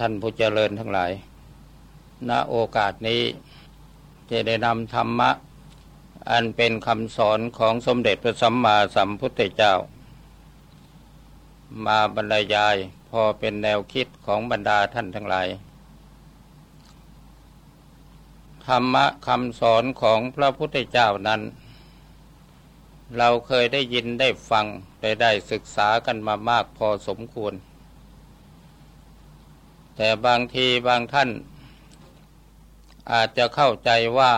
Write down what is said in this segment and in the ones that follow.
ท่านผู้เจริญทั้งหลาย ณ โอกาสนี้จะได้นำธรรมะ อันเป็นคำสอนของสมเด็จพระสัมมาสัมพุทธเจ้า มาบรรยายพอเป็นแนวคิดของบรรดาท่านทั้งหลาย ธรรมะคำสอนของพระพุทธเจ้านั้น เราเคยได้ยินได้ฟังได้ได้ศึกษากันมามากพอสมควร แต่บางทีบางท่าน อาจจะเข้าใจว่า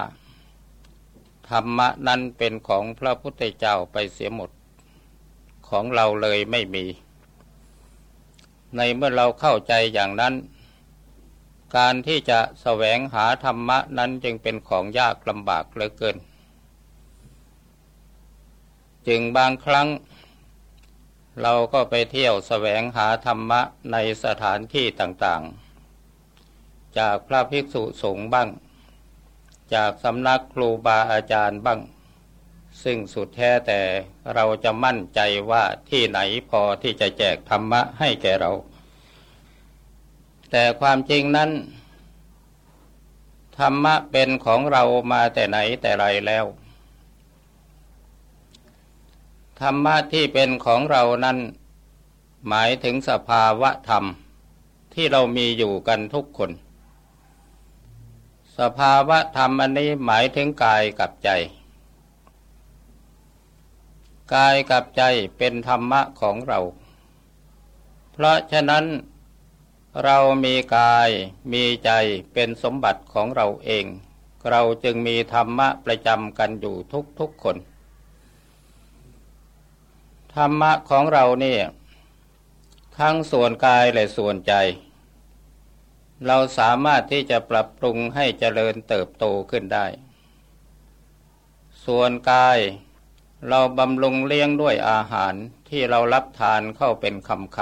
ธรรมะนั้นเป็นของพระพุทธเจ้าไปเสียหมด ของเราเลยไม่มี ในเมื่อเราเข้าใจอย่างนั้น การที่จะแสวงหาธรรมะนั้นจึงเป็นของยากลำบากเหลือเกิน จึงบางครั้ง เราก็ไปเที่ยวแสวงหาธรรมะในสถานที่ต่างๆ จากพระภิกษุสงฆ์บ้าง จากสำนักครูบาอาจารย์บ้าง ซึ่งสุดแท้แต่เราจะมั่นใจว่าที่ไหนพอที่จะแจกธรรมะให้แก่เรา แต่ความจริงนั้น ธรรมะเป็นของเรามาแต่ไหนแต่ไรแล้ว ธรรมะที่เป็นของเรานั้น หมายถึงสภาวะธรรมที่เรามีอยู่กันทุกคน สภาวะธรรมอันนี้หมายถึงกายกับใจ กายกับใจเป็นธรรมะของเรา เพราะฉะนั้นเรามีกายมีใจเป็นสมบัติของเราเอง เราจึงมีธรรมะประจำกันอยู่ทุกๆคน ธรรมะของเราเนี่ย ทั้งส่วนกายและส่วนใจ เราสามารถที่จะปรับปรุงให้เจริญเติบโตขึ้นได้ ส่วนกายเราบำรุงเลี้ยงด้วยอาหารที่เรารับทานเข้าเป็นคำค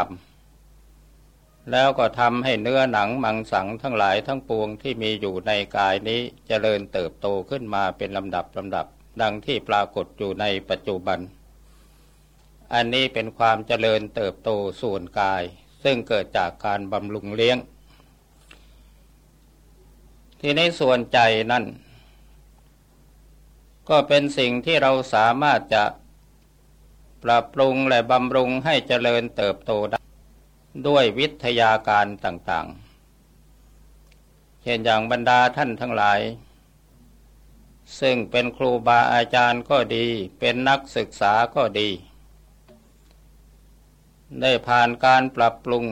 ำแล้วก็ทำให้เนื้อหนังมังสังทั้งหลายทั้งปวงที่มีอยู่ในกายนี้เจริญเติบโตขึ้นมาเป็นลำดับลำดับ ดังที่ปรากฏอยู่ในปัจจุบัน อันนี้เป็นความเจริญเติบโตส่วนกาย ซึ่งเกิดจากการบำรุงเลี้ยง ที่ในส่วนใจนั่น ก็เป็นสิ่งที่เราสามารถจะปรับปรุงและบำรุงให้เจริญเติบโตได้ด้วยวิทยาการต่างๆ เช่นอย่างบรรดาท่านทั้งหลาย ซึ่งเป็นครูบาอาจารย์ก็ดี เป็นนักศึกษาก็ดี ได้ผ่านการปรับปรุง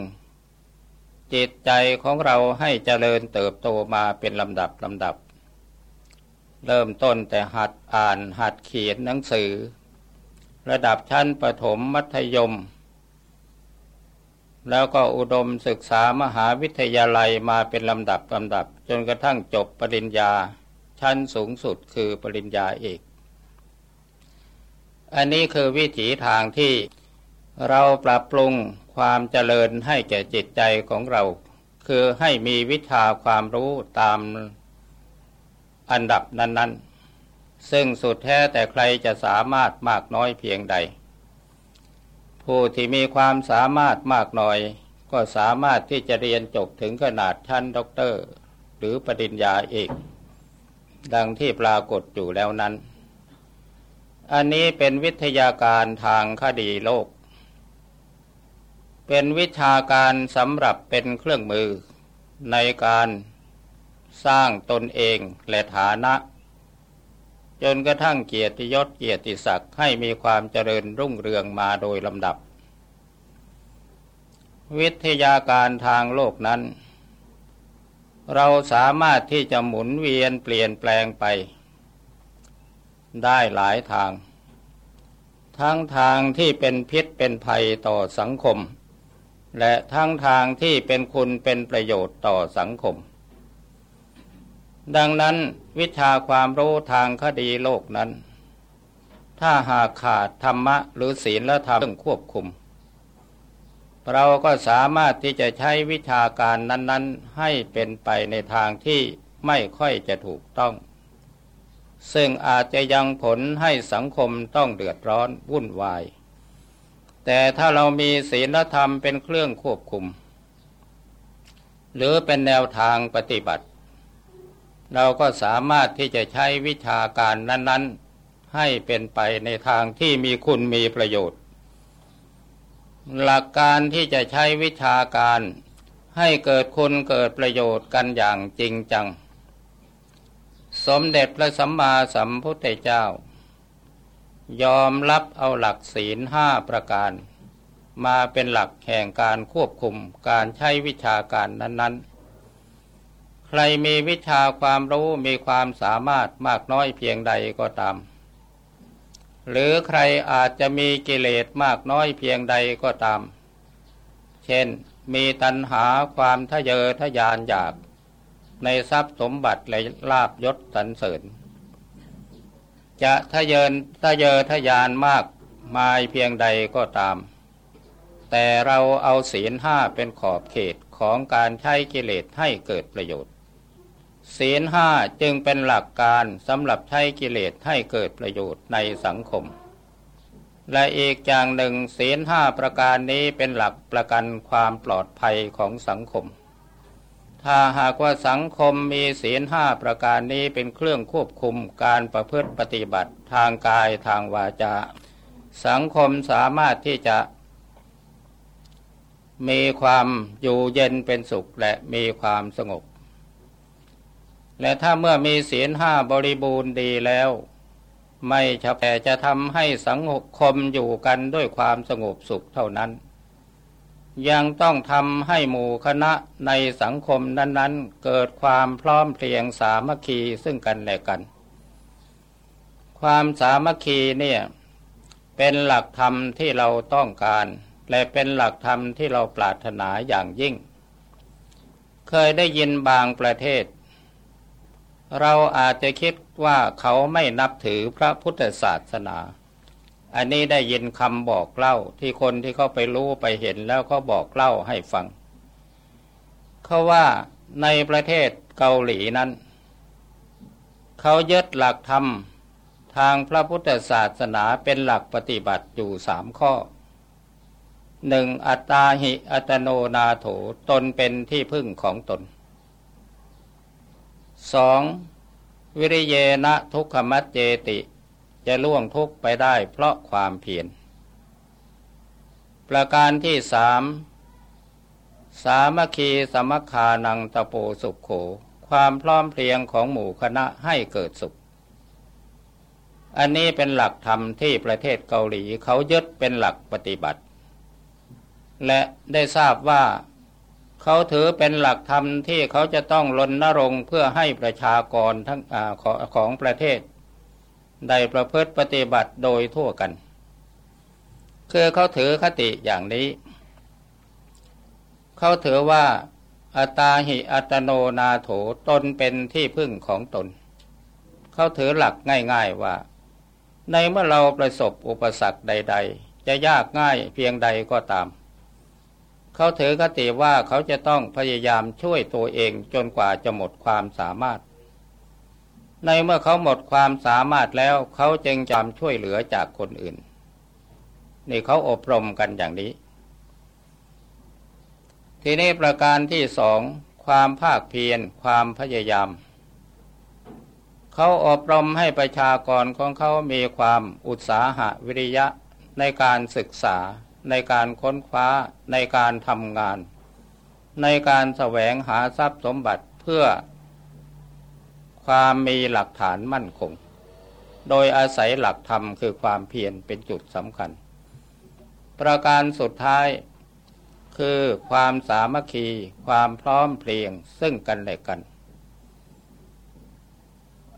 จิตใจของเราให้เจริญเติบโตมาเป็นลำดับลำดับ เริ่มต้นแต่หัดอ่านหัดเขียนหนังสือ ระดับชั้นประถมมัธยม แล้วก็อุดมศึกษามหาวิทยาลัยมาเป็นลำดับลำดับ จนกระทั่งจบปริญญาชั้นสูงสุดคือปริญญาเอก อันนี้คือวิถีทางที่ เราปรับปรุงความเจริญให้แก่จิตใจของเรา คือให้มีวิชาความรู้ตามอันดับนั้น ๆ ซึ่งสุดแท้แต่ใครจะสามารถมากน้อยเพียงใด ผู้ที่มีความสามารถมากน้อย ก็สามารถที่จะเรียนจบถึงขนาดชั้นด็อกเตอร์ หรือปริญญาเอกดังที่ปรากฏอยู่แล้วนั้น อันนี้เป็นวิทยาการทางคดีโลก เป็นวิชาการสำหรับเป็นเครื่องมือ ในการสร้างตนเองและฐานะ จนกระทั่งเกียรติยศเกียรติศักดิ์ให้มีความเจริญรุ่งเรืองมาโดยลำดับ วิทยาการทางโลกนั้น เราสามารถที่จะหมุนเวียนเปลี่ยนแปลงไป ได้หลายทาง ทั้งทางที่เป็นพิษเป็นภัยต่อสังคม และทั้งทางที่เป็นคุณเป็นประโยชน์ต่อสังคม ดังนั้นวิชาความรู้ทางคดีโลกนั้น ถ้าหากขาดธรรมะหรือศีลและธรรมเรื่องควบคุม เราก็สามารถที่จะใช้วิชาการนั้น ๆ ให้เป็นไปในทางที่ไม่ค่อยจะถูกต้อง ซึ่งอาจจะยังผลให้สังคมต้องเดือดร้อนวุ่นวาย แต่ถ้าเรามีศีลธรรมเป็นเครื่องควบคุม หรือเป็นแนวทางปฏิบัติ เราก็สามารถที่จะใช้วิชาการนั้น ๆ ให้เป็นไปในทางที่มีคุณมีประโยชน์ หลักการที่จะใช้วิชาการให้เกิดคุณเกิดประโยชน์กันอย่างจริงจัง สมเด็จพระสัมมาสัมพุทธเจ้า ยอมรับเอาหลักศีลห้าประการ มาเป็นหลักแห่งการควบคุมการใช้วิชาการนั้น ๆ ใครมีวิชาความรู้มีความสามารถมากน้อยเพียงใดก็ตาม หรือใครอาจจะมีกิเลสมากน้อยเพียงใดก็ตาม เช่น มีตัณหาความทะเยอทะยานอยาก ในทรัพย์สมบัติและลาบยศสรรเสริญ จะทะเยินทะเยอทะยานมากมายเพียงใดก็ตาม แต่เราเอาศีลห้าเป็นขอบเขตของการใช้กิเลสให้เกิดประโยชน์ ศีลห้าจึงเป็นหลักการสำหรับใช้กิเลสให้เกิดประโยชน์ในสังคม และอีกอย่างหนึ่งศีลห้าประการนี้เป็นหลักประกันความปลอดภัยของสังคม ถ้าหากว่าสังคมมีศีลห้าประการนี้เป็นเครื่องควบคุมการประพฤติปฏิบัติทางกายทางวาจา สังคมสามารถที่จะ มีความอยู่เย็นเป็นสุขและมีความสงบ และถ้าเมื่อมีศีลห้าบริบูรณ์ดีแล้ว ไม่เฉพาะจะทำให้สังคมอยู่กันด้วยความสงบสุขเท่านั้น ยังต้องทำให้หมู่คณะในสังคมนั้น ๆ เกิดความพร้อมเพรียงสามัคคีซึ่งกันและกัน ความสามัคคีเนี่ยเป็นหลักธรรมที่เราต้องการ และเป็นหลักธรรมที่เราปรารถนาอย่างยิ่ง เคยได้ยินบางประเทศ เราอาจจะคิดว่าเขาไม่นับถือพระพุทธศาสนา อันนี้ได้ยินคำบอกเล่าที่คนที่เขาไปรู้ไปเห็นแล้วเขาบอกเล่าให้ฟัง เขาว่าในประเทศเกาหลีนั้น เขายึดหลักธรรมทางพระพุทธศาสนาเป็นหลักปฏิบัติอยู่สามข้อหนึ่งอัตตาหิอัตโนนาโถตนเป็นที่พึ่งของตนสองวิริเยนะทุกขมัจเจติ จะล่วงทุกไปได้เพราะความเพียร ประการที่สามสามัคคีสมัคคานังตะโปสุขโข ความพร้อมเพรียงของหมู่คณะให้เกิดสุข อันนี้เป็นหลักธรรมที่ประเทศเกาหลีเขายึดเป็นหลักปฏิบัติ และได้ทราบว่าเขาถือเป็นหลักธรรมที่เขาจะต้องลนนรงเพื่อให้ประชากรทั้งอของประเทศ ได้ประพฤติปฏิบัติโดยทั่วกัน คือเขาถือคติอย่างนี้ เขาถือว่าอัตาหิอัตโนนาโถตนเป็นที่พึ่งของตน เขาถือหลักง่ายๆว่า ในเมื่อเราประสบอุปสรรคใด ๆ จะยากง่ายเพียงใดก็ตาม เขาถือคติว่าเขาจะต้องพยายามช่วยตัวเองจนกว่าจะหมดความสามารถ ในเมื่อเขาหมดความสามารถแล้วเขาจึงจำช่วยเหลือจากคนอื่น นี่เขาอบรมกันอย่างนี้ ทีนี้ประการที่สองความภาคเพียรความพยายาม เขาอบรมให้ประชากรของเขามีความอุตสาหะวิริยะในการศึกษา ในการค้นคว้า ในการทำงาน ในการแสวงหาทรัพย์สมบัติเพื่อ ความมีหลักฐานมั่นคง โดยอาศัยหลักธรรมคือความเพียรเป็นจุดสำคัญ ประการสุดท้าย คือความสามัคคี ความพร้อมเพรียงซึ่งกันและกัน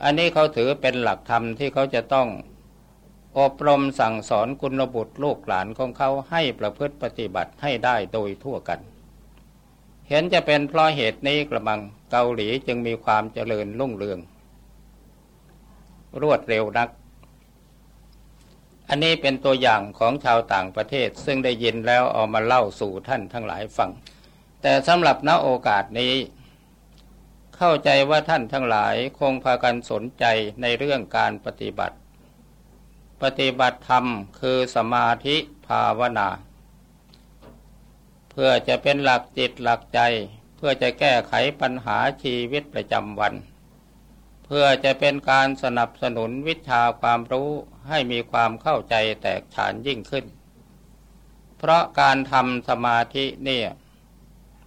อันนี้เขาถือเป็นหลักธรรมที่เขาจะต้องอบรมสั่งสอนกุณบุตรลูกหลานของเขาให้ประพฤติปฏิบัติให้ได้โดยทั่วกัน เห็นจะเป็นเพราะเหตุนี้กระมัง เกาหลีจึงมีความเจริญรุ่งเรือง รวดเร็วนัก อันนี้เป็นตัวอย่างของชาวต่างประเทศซึ่งได้ยินแล้วเอามาเล่าสู่ท่านทั้งหลายฟัง แต่สำหรับณโอกาสนี้ เข้าใจว่าท่านทั้งหลายคงพากันสนใจในเรื่องการปฏิบัติ ปฏิบัติธรรมคือสมาธิภาวนา เพื่อจะเป็นหลักจิตหลักใจ พื่อจะแก้ไขปัญหาชีวิตประจำวัน เพื่อจะเป็นการสนับสนุนวิชาความรู้ให้มีความเข้าใจแตกฉานยิ่งขึ้น เพราะการทำสมาธิเนี่ย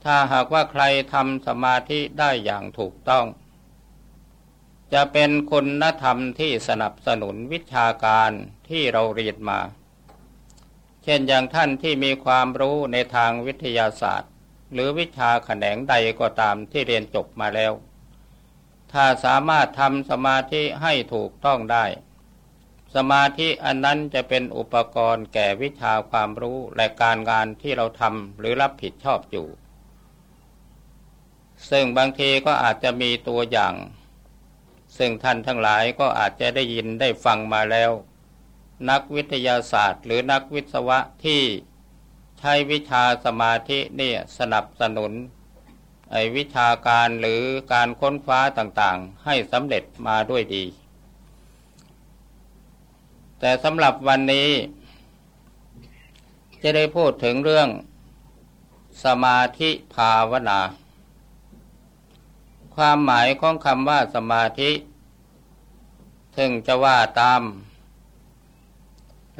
ถ้าหากว่าใครทำสมาธิได้อย่างถูกต้อง จะเป็นคุณธรรมที่สนับสนุนวิชาการที่เราเรียนมา เช่นอย่างท่านที่มีความรู้ในทางวิทยาศาสตร์ หรือวิชาแขนงใดก็ตามที่เรียนจบมาแล้ว ถ้าสามารถทำสมาธิให้ถูกต้องได้ สมาธิอันนั้นจะเป็นอุปกรณ์แก่วิชาความรู้และการงานที่เราทำหรือรับผิดชอบอยู่ ซึ่งบางทีก็อาจจะมีตัวอย่าง ซึ่งท่านทั้งหลายก็อาจจะได้ยินได้ฟังมาแล้ว นักวิทยาศาสตร์ หรือนักวิศวะที่ ใช้วิชาสมาธิเนี่ยสนับสนุนไอวิชาการหรือการค้นคว้าต่างๆ ให้สำเร็จมาด้วยดี แต่สำหรับวันนี้ จะได้พูดถึงเรื่องสมาธิภาวนา ความหมายของคำว่าสมาธิ ถึงจะว่าตาม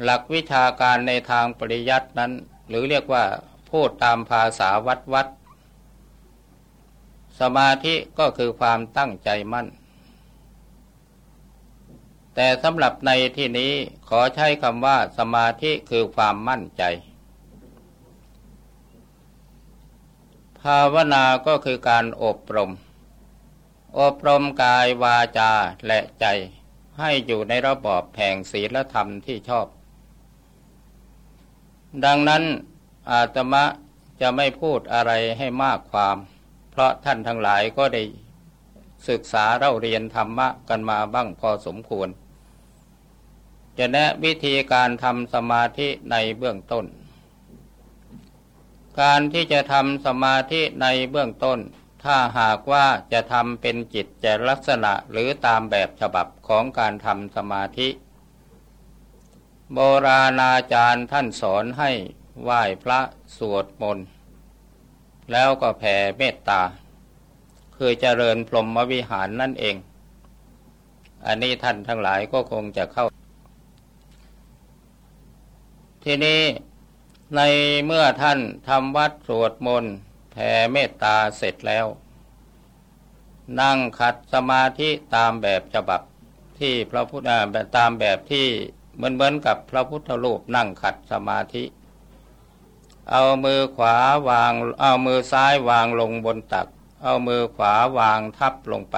หลักวิชาการในทางปริยัตินั้น หรือเรียกว่าพูดตามภาษาวัดวัด สมาธิก็คือความตั้งใจมั่น แต่สำหรับในที่นี้ขอใช้คำว่าสมาธิคือความมั่นใจ ภาวนาก็คือการอบรม อบรมกายวาจาและใจให้อยู่ในระบอบแห่งศีลธรรมที่ชอบ ดังนั้นอาตมะจะไม่พูดอะไรให้มากความ เพราะท่านทั้งหลายก็ได้ศึกษาเราเรียนธรรมะกันมาบ้างพอสมควร จะแนะวิธีการทำสมาธิในเบื้องต้น การที่จะทำสมาธิในเบื้องต้น ถ้าหากว่าจะทำเป็นจิตแจะลักษณะหรือตามแบบฉบับของการทำสมาธิ โบราณอาจารย์ท่านสอนให้ไหว้พระสวดมนต์แล้วก็แผ่เมตตา คือเจริญพรหมวิหารนั่นเอง อันนี้ท่านทั้งหลายก็คงจะเข้า ทีนี้ในเมื่อท่านทำวัดสวดมนต์แผ่เมตตาเสร็จแล้ว นั่งขัดสมาธิตามแบบฉบับที่พระพุทธตามแบบที่ มือนเหมือนกับพระพุทธรูปนั่งขัดสมาธิ เอามือขวาวาง เอามือซ้ายวางลงบนตัก เอามือขวาวางทับลงไป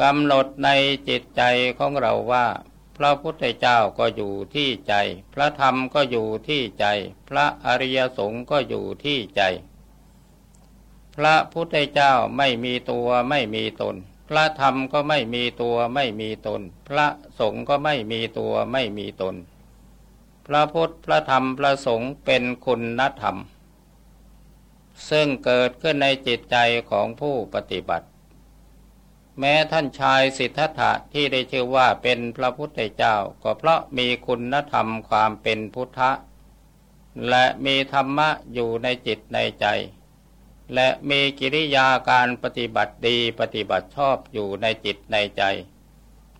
กำหนดในจิตใจของเราว่า พระพุทธเจ้าก็อยู่ที่ใจ พระธรรมก็อยู่ที่ใจ พระอริยสงฆ์ก็อยู่ที่ใจ พระพุทธเจ้าไม่มีตัวไม่มีตน พระธรรมก็ไม่มีตัวไม่มีตน พระสงฆ์ก็ไม่มีตัวไม่มีตน พระพุทธพระธรรมพระสงฆ์เป็นคุณธรรม ซึ่งเกิดขึ้นในจิตใจของผู้ปฏิบัติ แม้ท่านชายสิทธัตถะที่ได้ชื่อว่าเป็นพระพุทธเจ้า ก็เพราะมีคุณธรรมความเป็นพุทธะและมีธรรมะอยู่ในจิตในใจ และมีกิริยาการปฏิบัติดีปฏิบัติชอบอยู่ในจิตในใจ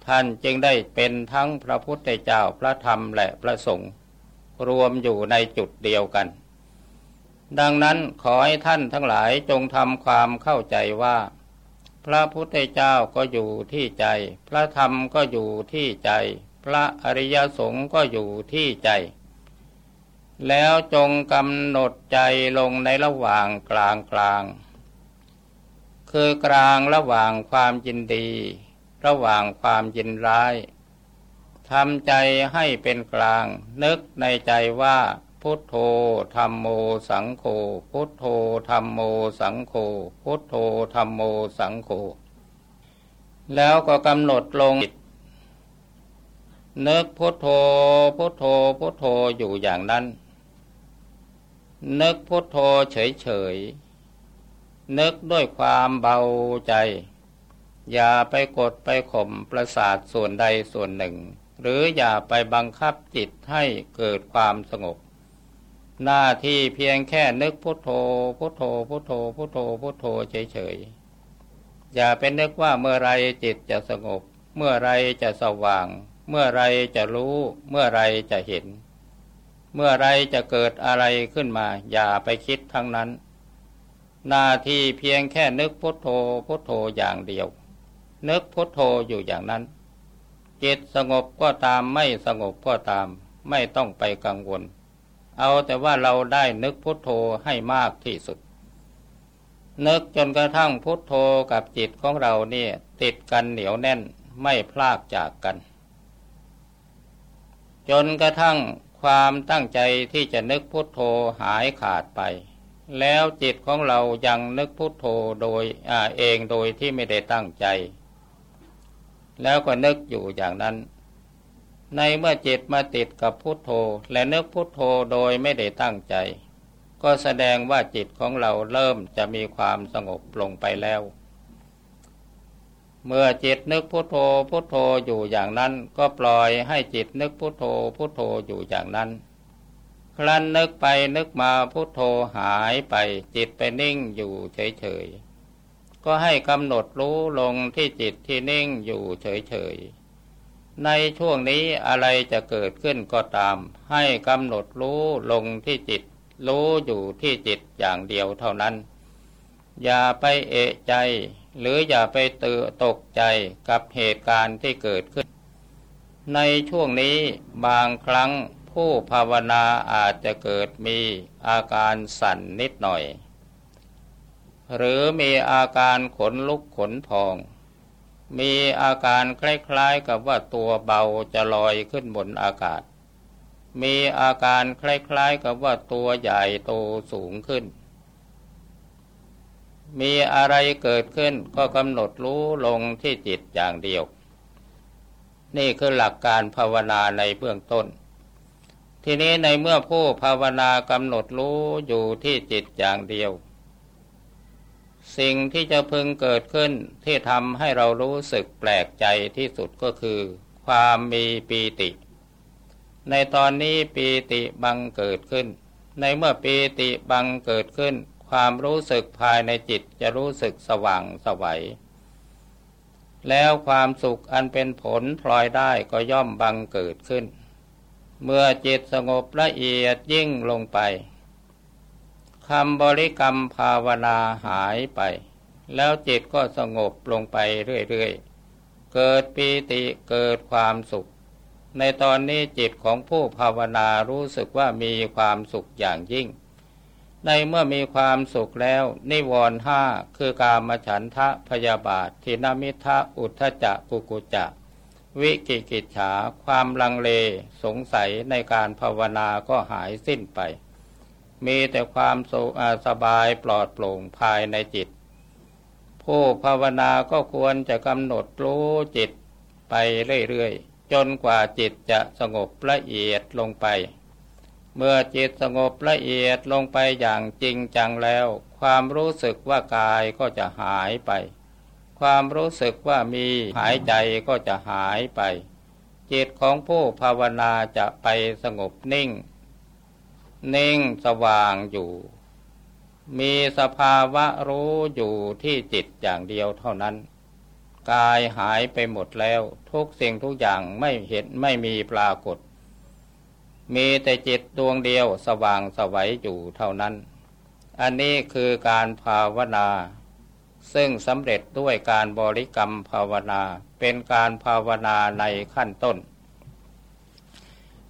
ท่านจึงได้เป็นทั้งพระพุทธเจ้าพระธรรมและพระสงฆ์รวมอยู่ในจุดเดียวกัน ดังนั้นขอให้ท่านทั้งหลายจงทำความเข้าใจว่า พระพุทธเจ้าก็อยู่ที่ใจ พระธรรมก็อยู่ที่ใจ พระอริยสงฆ์ก็อยู่ที่ใจ แล้วจงกำหนดใจลงในระหว่างกลางกลาง คือกลางระหว่างความยินดี ระหว่างความยินร้ายทำใจให้เป็นกลาง นึกในใจว่าพุทโธธรรมโมสังโฆพุทโธธรรมโมสังโฆพุทโธธรรมโมสังโฆแล้วก็กำหนดลงนึกพุทโธพุทโธพุทโธอยู่อย่างนั้น นึกพุทโธเฉยๆ นึกด้วยความเบาใจ อย่าไปกดไปข่มประสาทส่วนใดส่วนหนึ่ง หรืออย่าไปบังคับจิตให้เกิดความสงบ หน้าที่เพียงแค่นึกพุทโธพุทโธพุทโธพุทโธพุทโธเฉยๆ อย่าเป็นนึกว่าเมื่อไรจิตจะสงบ เมื่อไรจะสว่าง เมื่อไรจะรู้ เมื่อไรจะเห็น เมื่อไรจะเกิดอะไรขึ้นมา อย่าไปคิดทั้งนั้น หน้าที่เพียงแค่นึกพุทโธพุทโธอย่างเดียว นึกพุทโธอยู่อย่างนั้น จิตสงบก็ตามไม่สงบก็ตาม ไม่ต้องไปกังวล เอาแต่ว่าเราได้นึกพุทโธให้มากที่สุด นึกจนกระทั่งพุทโธกับจิตของเราเนี่ยติดกันเหนียวแน่นไม่พลากจากกันจนกระทั่ง ความตั้งใจที่จะนึกพุทโธหายขาดไป แล้วจิตของเรายังนึกพุทโธโดยอเองโดยที่ไม่ได้ตั้งใจ แล้วก็นึกอยู่อย่างนั้น ในเมื่อจิตมาติดกับพุทโธ และนึกพุทโธโดยไม่ได้ตั้งใจ ก็แสดงว่าจิตของเราเริ่มจะมีความสงบลงไปแล้ว เมื่อจิตนึกพุทโธพุทโธอยู่อย่างนั้น ก็ปล่อยให้จิตนึกพุทโธพุทโธอยู่อย่างนั้น ครั้นนึกไปนึกมาพุทโธหายไปจิตไปนิ่งอยู่เฉยๆ ก็ให้กำหนดรู้ลงที่จิตที่นิ่งอยู่เฉยๆ ในช่วงนี้อะไรจะเกิดขึ้นก็ตาม ให้กำหนดรู้ลงที่จิต รู้อยู่ที่จิตอย่างเดียวเท่านั้น อย่าไปเอะใจ หรืออย่าไปตื่นตกใจกับเหตุการณ์ที่เกิดขึ้น ในช่วงนี้บางครั้งผู้ภาวนาอาจจะเกิดมีอาการสั่นนิดหน่อย หรือมีอาการขนลุกขนพอง มีอาการคล้ายๆกับว่าตัวเบาจะลอยขึ้นบนอากาศ มีอาการคล้ายๆกับว่าตัวใหญ่โตสูงขึ้น มีอะไรเกิดขึ้นก็กำหนดรู้ลงที่จิตอย่างเดียว นี่คือหลักการภาวนาในเบื้องต้น ทีนี้ในเมื่อผู้ภาวนากำหนดรู้อยู่ที่จิตอย่างเดียว สิ่งที่จะพึงเกิดขึ้นที่ทำให้เรารู้สึกแปลกใจที่สุดก็คือ ความมีปีติ ในตอนนี้ปีติบังเกิดขึ้น ในเมื่อปีติบังเกิดขึ้น ความรู้สึกภายในจิตจะรู้สึกสว่างสวัย แล้วความสุขอันเป็นผลพลอยได้ก็ย่อมบังเกิดขึ้น เมื่อจิตสงบละเอียดยิ่งลงไปคำบริกรรมภาวนาหายไป แล้วจิตก็สงบลงไปเรื่อยๆ เกิดปีติเกิดความสุข ในตอนนี้จิตของผู้ภาวนารู้สึกว่ามีความสุขอย่างยิ่ง ในเมื่อมีความสุขแล้ว นิวรณ์ห้าคือกามฉันทะพยาบาททินามิทะอุทธจักกุกุจะวิกิกิจฉาความลังเลสงสัยในการภาวนาก็หายสิ้นไป มีแต่ความสุขสบายปลอดโปร่งภายในจิต ผู้ภาวนาก็ควรจะกำหนดรู้จิตไปเรื่อยๆ จนกว่าจิตจะสงบละเอียดลงไป เมื่อจิตสงบละเอียดลงไปอย่างจริงจังแล้ว ความรู้สึกว่ากายก็จะหายไป ความรู้สึกว่ามีหายใจก็จะหายไป จิตของผู้ภาวนาจะไปสงบนิ่ง นิ่งสว่างอยู่ มีสภาวะรู้อยู่ที่จิตอย่างเดียวเท่านั้น กายหายไปหมดแล้ว ทุกสิ่งทุกอย่างไม่เห็นไม่มีปรากฏ มีแต่จิตดวงเดียวสว่างสวัยอยู่เท่านั้น อันนี้คือการภาวนา ซึ่งสำเร็จด้วยการบริกรรมภาวนา เป็นการภาวนาในขั้นต้น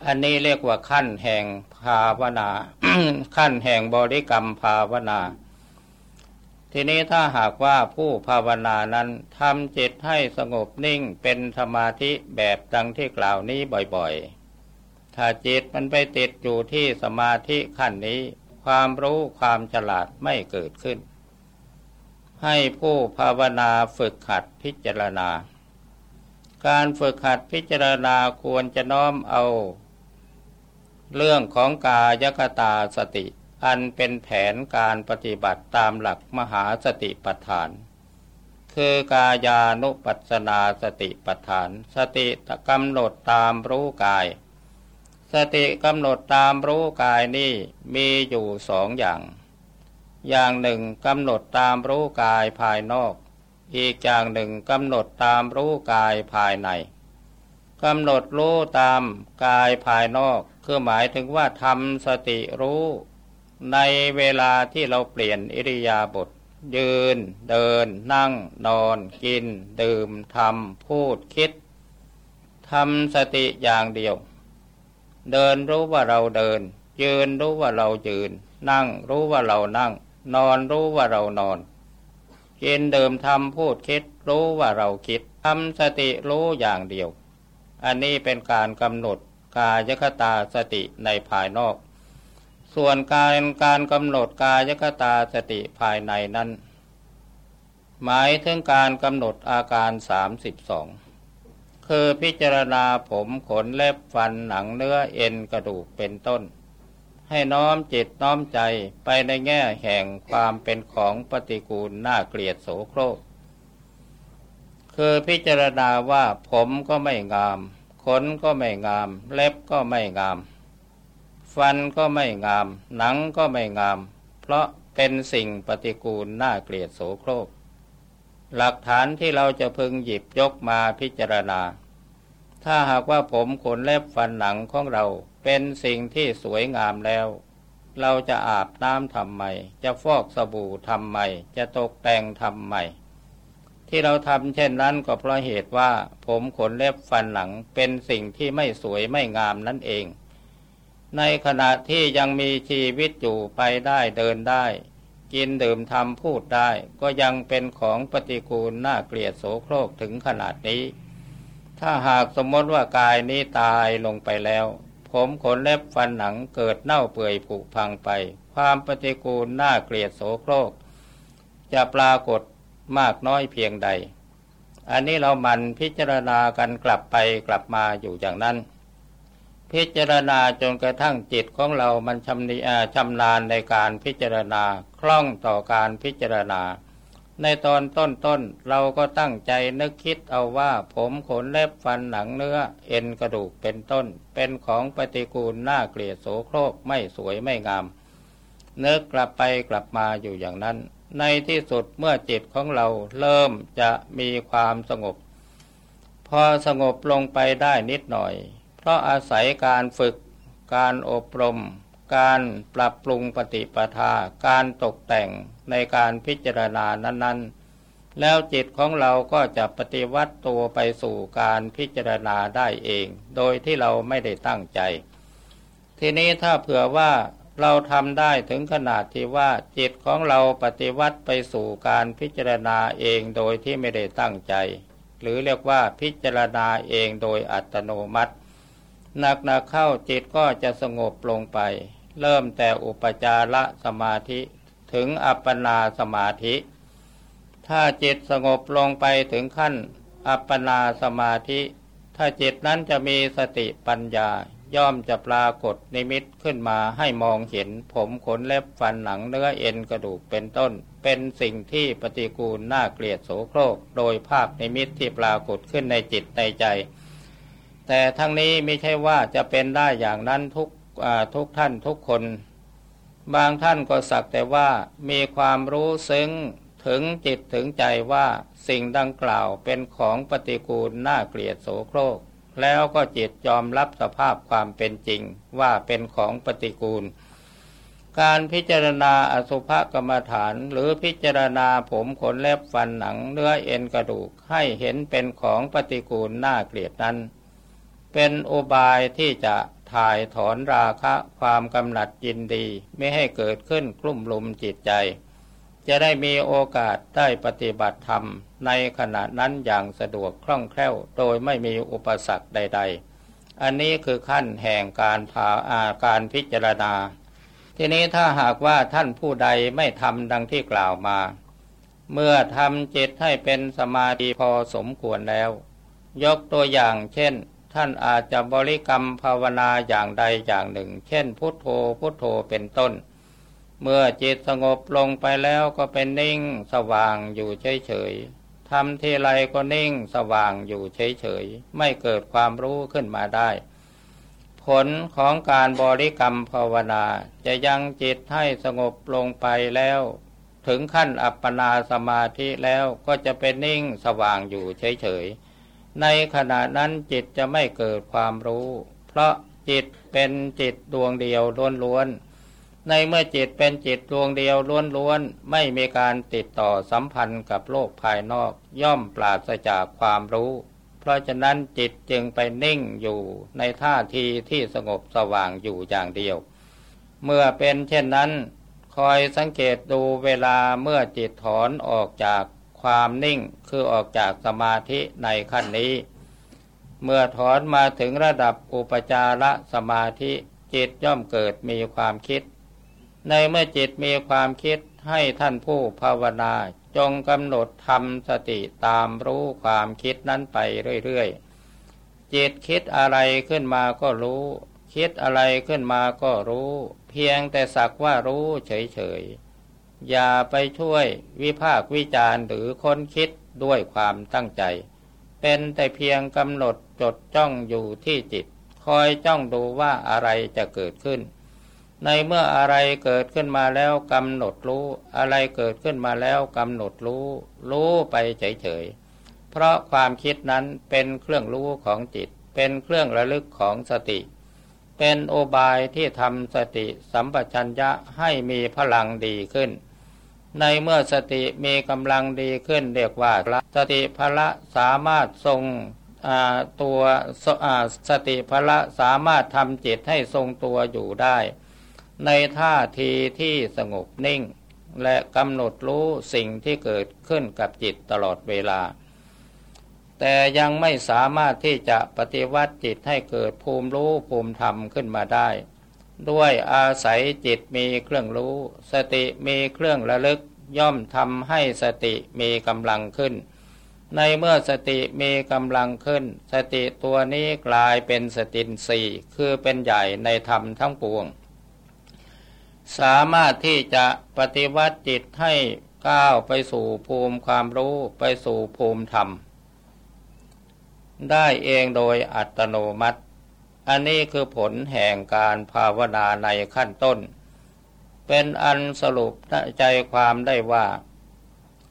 อันนี้เรียกว่าขั้นแห่งภาวนา ขั้นแห่งบริกรรมภาวนา ทีนี้ถ้าหากว่าผู้ภาวนานั้นทำจิตให้สงบนิ่งเป็นสมาธิแบบดังที่กล่าวนี้บ่อยๆ ถ้าจิตมันไปติดอยู่ที่สมาธิขั้นนี้ ความรู้ความฉลาดไม่เกิดขึ้น ให้ผู้ภาวนาฝึกขัดพิจารณา การฝึกขัดพิจารณาควรจะน้อมเอา เรื่องของกายคตาสติ อันเป็นแผนการปฏิบัติตามหลักมหาสติปัฏฐานคือกายานุปัสนาสติปัฏฐาน สติกำหนดตามรู้กาย สติกำหนดตามรู้กายนี่มีอยู่สองอย่าง อย่างหนึ่งกำหนดตามรู้กายภายนอก อีกอย่างหนึ่งกำหนดตามรู้กายภายในกำหนดรู้ตามกายภายนอกคือหมายถึงว่าทำสติรู้ ในเวลาที่เราเปลี่ยนอิริยาบถยืน เดิน นั่ง นอน กิน ดื่มทำพูดคิดทำสติอย่างเดียว เดินรู้ว่าเราเดิน ยืนรู้ว่าเรายืน นั่งรู้ว่าเรานั่ง นอนรู้ว่าเรานอน กินดื่มทำพูดคิด รู้ว่าเราคิดทำสติรู้อย่างเดียว อันนี้เป็นการกำหนดกายคตาสติในภายนอก ส่วนการการกำหนดกายคตาสติภายในนั้น หมายถึงการกำหนดอาการสามสิบสอง คือพิจารณาผมขนเล็บฟันหนังเนื้อเอ็นกระดูกเป็นต้น ให้น้อมจิตน้อมใจไปในแง่แห่งความเป็นของปฏิกูลน่าเกลียดโสโครก คือพิจารณาว่าผมก็ไม่งาม ขนก็ไม่งาม เล็บก็ไม่งาม ฟันก็ไม่งาม หนังก็ไม่งาม เพราะเป็นสิ่งปฏิกูลน่าเกลียดโสโครก หลักฐานที่เราจะพึงหยิบยกมาพิจารณา ถ้าหากว่าผมขนเล็บฟันหนังของเราเป็นสิ่งที่สวยงามแล้ว เราจะอาบน้ำทำไม จะฟอกสบู่ทำไม จะตกแต่งทำไม ที่เราทำเช่นนั้นก็เพราะเหตุว่า ผมขนเล็บฟันหนังเป็นสิ่งที่ไม่สวยไม่งามนั่นเอง ในขณะที่ยังมีชีวิตอยู่ไปได้เดินได้ กินดื่มทำพูดได้ ก็ยังเป็นของปฏิกูลน่าเกลียดโสโครกถึงขนาดนี้ ถ้าหากสมมติว่ากายนี้ตายลงไปแล้ว ผมขนเล็บฟันหนังเกิดเน่าเปื่อยผุพังไป ความปฏิกูลน่าเกลียดโสโครก จะปรากฏมากน้อยเพียงใด อันนี้เรามันพิจารณากันกลับไปกลับมาอยู่อย่างนั้น พิจารณาจนกระทั่งจิตของเรามันชำนิชำนาญในการพิจารณาคล่องต่อการพิจารณา ในตอนต้นๆเราก็ตั้งใจนึกคิดเอาว่าผมขนเล็บฟันหนังเนื้อ เอ็นกระดูกเป็นต้น เป็นของปฏิกูลน่าเกลียดโสโครกไม่สวยไม่งามเนึกกลับไปกลับมาอยู่อย่างนั้น ในที่สุดเมื่อจิตของเราเริ่มจะมีความสงบ พอสงบลงไปได้นิดหน่อย ราะอาศัยการฝึก การอบรม การปรับปรุงปฏิปทา การตกแต่งในการพิจารณานั้น ๆ แล้วจิตของเราก็จะปฏิวัติตัวไปสู่การพิจารณาได้เอง โดยที่เราไม่ได้ตั้งใจ ทีนี้ถ้าเผื่อว่าเราทำได้ถึงขนาดที่ว่าจิตของเราปฏิวัติไปสู่การพิจารณาเองโดยที่ไม่ได้ตั้งใจ หรือเรียกว่าพิจารณาเองโดยอัตโนมัติ หนักหนักเข้าจิตก็จะสงบลงไป เริ่มแต่อุปจารสมาธิถึงอัปปนาสมาธิ ถ้าจิตสงบลงไปถึงขั้น อัปปนาสมาธิ ถ้าจิตนั้นจะมีสติปัญญาย่อมจะปรากฏนิมิตขึ้นมาให้มองเห็น ผมขนเล็บฟันหนังเนื้อเอ็นกระดูกเป็นต้น เป็นสิ่งที่ปฏิกูลน่าเกลียดโสโครก โดยภาพนิมิตที่ปรากฏขึ้นในจิตในใจ แต่ทั้งนี้ไม่ใช่ว่าจะเป็นได้อย่างนั้นทุกทุกท่านทุกคน บางท่านก็สักแต่ว่ามีความรู้ซึ้งถึงจิตถึงใจว่าสิ่งดังกล่าวเป็นของปฏิกูลน่าเกลียดโสโครก แล้วก็จิตยอมรับสภาพความเป็นจริงว่าเป็นของปฏิกูล การพิจารณาอสุภกรรมฐานหรือพิจารณาผมขนเล็บฟันหนังเนื้อเอ็นกระดูกให้เห็นเป็นของปฏิกูลน่าเกลียดนั้น เป็นอุบายที่จะถ่ายถอนราคะความกำหนัดยินดีไม่ให้เกิดขึ้นกลุ่มลุมจิตใจ จะได้มีโอกาสได้ปฏิบัติธรรม ในขณะนั้นอย่างสะดวกคล่องแคล่ว โดยไม่มีอุปสรรคใด ๆ อันนี้คือขั้นแห่งการพาอาการพิจารณา ทีนี้ถ้าหากว่าท่านผู้ใดไม่ทำดังที่กล่าวมา เมื่อทำจิตให้เป็นสมาธิพอสมควรแล้ว ยกตัวอย่างเช่น ท่านอาจจะบริกรรมภาวนาอย่างใดอย่างหนึ่ง เช่น พุทโธพุทโธเป็นต้น เมื่อจิตสงบลงไปแล้วก็เป็นนิ่งสว่างอยู่เฉยๆทำทีไรก็นิ่งสว่างอยู่เฉยๆไม่เกิดความรู้ขึ้นมาได้ผผลของการบริกรรมภาวนาจะยังจิตให้สงบลงไปแล้ว ถึงขั้นอัปปนาสมาธิแล้วก็จะเป็นนิ่งสว่างอยู่เฉยๆ ในขณะนั้นจิตจะไม่เกิดความรู้ เพราะจิตเป็นจิตดวงเดียวล้วนๆในเมื่อจิตเป็นจิตดวงเดียวล้วนๆไม่มีการติดต่อสัมพันธ์กับโลกภายนอกย่อมปราศจากความรู้ เพราะฉะนั้นจิตจึงไปนิ่งอยู่ในท่าทีที่สงบสว่างอยู่อย่างเดียว เมื่อเป็นเช่นนั้น คอยสังเกตดูเวลาเมื่อจิตถอนออกจาก ความนิ่งคือออกจากสมาธิในขั้นนี้ เมื่อถอนมาถึงระดับอุปจารสมาธิจิตย่อมเกิดมีความคิด ในเมื่อจิตมีความคิดให้ท่านผู้ภาวนาจงกำหนดทำสติตามรู้ความคิดนั้นไปเรื่อยๆ จิตคิดอะไรขึ้นมาก็รู้ คิดอะไรขึ้นมาก็รู้ เพียงแต่สักว่ารู้เฉยๆ อย่าไปช่วยวิพากวิจารหรือค้นคิดด้วยความตั้งใจ เป็นแต่เพียงกำหนดจดจ้องอยู่ที่จิต คอยจ้องดูว่าอะไรจะเกิดขึ้น ในเมื่ออะไรเกิดขึ้นมาแล้วกำหนดรู้ อะไรเกิดขึ้นมาแล้วกำหนดรู้ รู้ไปเฉยๆ เพราะความคิดนั้นเป็นเครื่องรู้ของจิต เป็นเครื่องระลึกของสติเป็นโอบายที่ทำสติสัมปชัญญะให้มีพลังดีขึ้น ในเมื่อสติมีกำลังดีขึ้นเรียกว่าสติพละสามารถทรงตัวสติพละสามารถทำจิตให้ทรงตัวอยู่ได้ ในท่าทีที่สงบนิ่ง และกำหนดรู้สิ่งที่เกิดขึ้นกับจิตตลอดเวลา แต่ยังไม่สามารถที่จะปฏิวัติจิตให้เกิดภูมิรู้ภูมิธรรมขึ้นมาได้ ด้วยอาศัยจิตมีเครื่องรู้ สติมีเครื่องระลึกย่อมทำให้สติมีกำลังขึ้น ในเมื่อสติมีกำลังขึ้น สติตัวนี้กลายเป็นสตินสี่คือเป็นใหญ่ในธรรมทั้งปวง สามารถที่จะปฏิวัติจิตให้ก้าวไปสู่ภูมิความรู้ไปสู่ภูมิธรรม ได้เองโดยอัตโนมัติ อันนี้คือผลแห่งการภาวนาในขั้นต้น เป็นอันสรุปใจความได้ว่า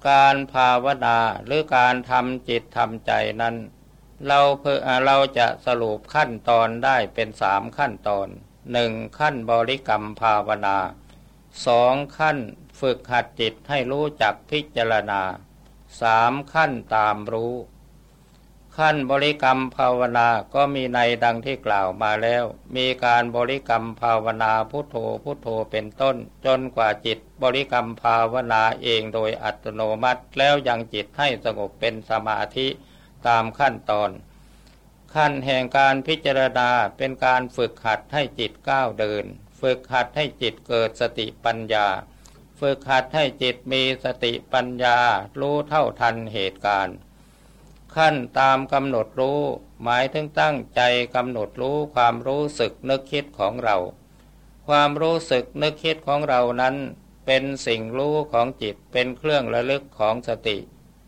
การภาวนาหรือการทำจิตทำใจนั้น เราเพื่อเราจะสรุปขั้นตอนได้เป็นสามขั้นตอนหนึ่งขั้นบริกรรมภาวนาสองขั้นฝึกหัดจิตให้รู้จักพิจารณาสามขั้นตามรู้ ขั้นบริกรรมภาวนาก็มีในดังที่กล่าวมาแล้ว มีการบริกรรมภาวนาพุทโธพุทโธเป็นต้น จนกว่าจิตบริกรรมภาวนาเองโดยอัตโนมัติแล้วยังจิตให้สงบเป็นสมาธิตามขั้นตอน ขั้นแห่งการพิจารณาเป็นการฝึกหัดให้จิตก้าวเดิน ฝึกหัดให้จิตเกิดสติปัญญา ฝึกหัดให้จิตมีสติปัญญารู้เท่าทันเหตุการณ์ ขั้นตามกำหนดรู้ หมายถึงตั้งใจกำหนดรู้ความรู้สึกนึกคิดของเรา ความรู้สึกนึกคิดของเรานั้น เป็นสิ่งรู้ของจิตเป็นเครื่องระลึกของสติ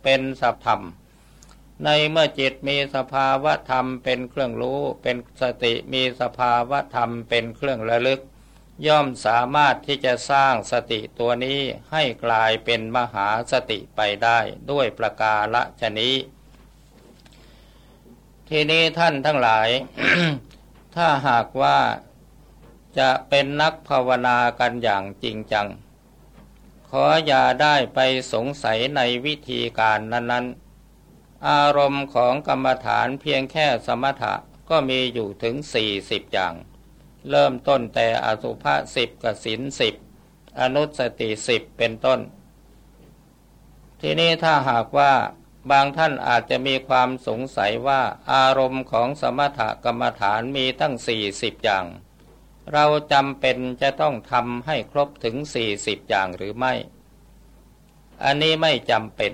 เป็นสัพธรรม ในเมื่อจิตมีสภาวะธรรมเป็นเครื่องรู้ เป็นสติมีสภาวะธรรมเป็นเครื่องระลึก ย่อมสามารถที่จะสร้างสติตัวนี้ให้กลายเป็นมหาสติไปได้ด้วยประกาละชนี้ ทีนี้ท่านทั้งหลาย ถ้าหากว่าจะเป็นนักภาวนากันอย่างจริงจัง ขออย่าได้ไปสงสัยในวิธีการนั้น ๆ อารมณ์ของกรรมฐานเพียงแค่สมถะก็มีอยู่ถึงสี่สิบอย่าง เริ่มต้นแต่อสุภะสิบกสินสิบอนุสติสิบเป็นต้น ทีนี้ถ้าหากว่า บางท่านอาจจะมีความสงสัยว่าอารมณ์ของสมถกรรมฐานมีตั้งสี่สิบอย่าง เราจำเป็นจะต้องทำให้ครบถึงสี่สิบอย่างหรือไม่ อันนี้ไม่จำเป็น